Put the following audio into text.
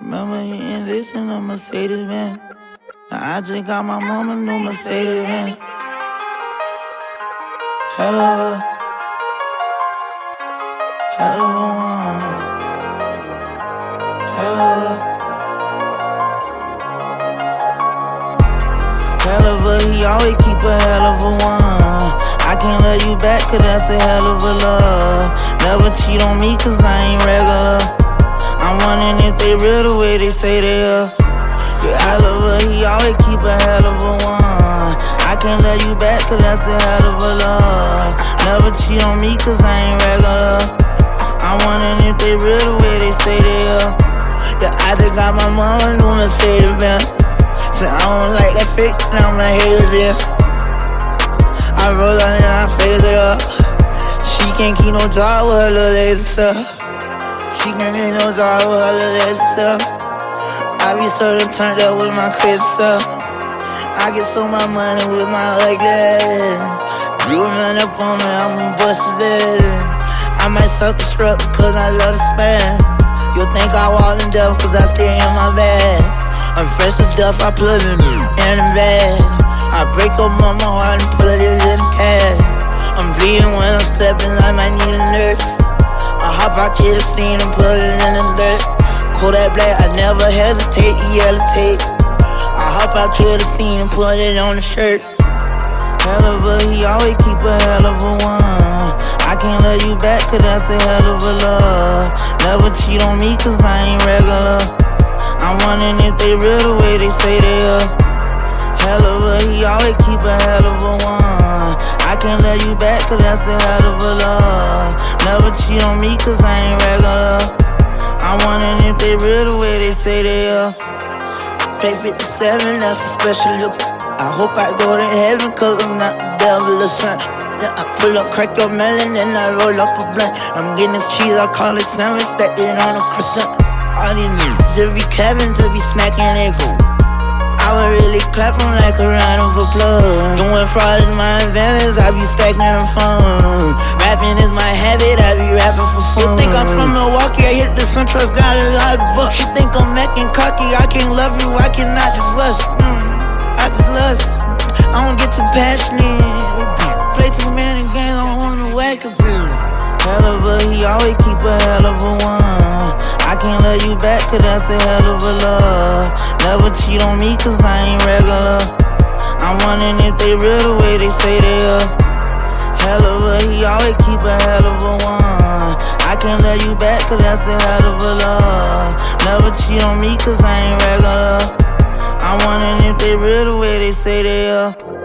Remember hitting this in a Mercedes Benz. I just got my mama new Mercedes Benz. Hell of a, hell of a one. Hell of a, hell of a, he always keep a hell of a one. I can't love you back, cause that's a hell of a love. Never cheat on me, cause I ain't regular. I'm wondering if they real the way they say they are. Yeah, I love her, he always keep a hell of a one. I can't love you back, cause that's a hell of a love. Never cheat on me, cause I ain't regular. I'm wondering if they real the way they say they are. Yeah, I just got my mama new Mercedes Benz. Said I don't like that now I'm like, hey, yeah. I roll up and I phase it up. She can't keep no job with her little lazy stuff. She get no job with her little ass stuff. I be so turned up with my crazy stuff. I get so my money with my ugly. You run up on me, I'ma bust ass. I might self-destruct because I love to spam. You think I walk in death cause I stay in my bed. I'm fresh to death, I put it in the bag. I break up on my heart and pull it in the cash. I'm bleeding when I'm stepping, I might need a nurse. I hop out scene and put it in the dirt. Kodak Black, I never hesitate to tape. I hop out scene and put it on the shirt. Hell of a, he always keep a hell of a one. I can't love you back, cause that's a hell of a love. Never cheat on me, cause I ain't regular. I'm wondering if they real the way they say they are. Hell of a, he always keep a hell of a one. I can't love you back, cause that's a hell of a love. Never cheat on me, cause I ain't regular. I'm wondering if they real the way they say they are. Play 57, that's a special look. I hope I go to heaven, cause I'm not the devil son. Yeah, I pull up, crack your melon, and I roll up a blunt. I'm getting this cheese, I call it sandwich, that it on a croissant. All these niggas, every Kevin, just be smacking it go. I would really clap them like a round of applause. Doing fraud is my advantage, I be stacking them phone. Rapping is my habit, I be rapping for fun. You think I'm from Milwaukee, I hit the SunTrust, got a lot of bucks. You think I'm acting cocky, I can't love you, I cannot just lust. Mm, I just lust. I don't get too passionate. Play too many games, I wanna wake up. Hell of a, he always keep a hell of a one. I can't love you back, cause that's a hell of a love. Never cheat on me, cause I ain't regular. I'm wondering if they real the way they say they are. Hell of a, he always keep a hell of a one. I can't love you back, cause that's a hell of a love. Never cheat on me, cause I ain't regular. I'm wondering if they real the way they say they are.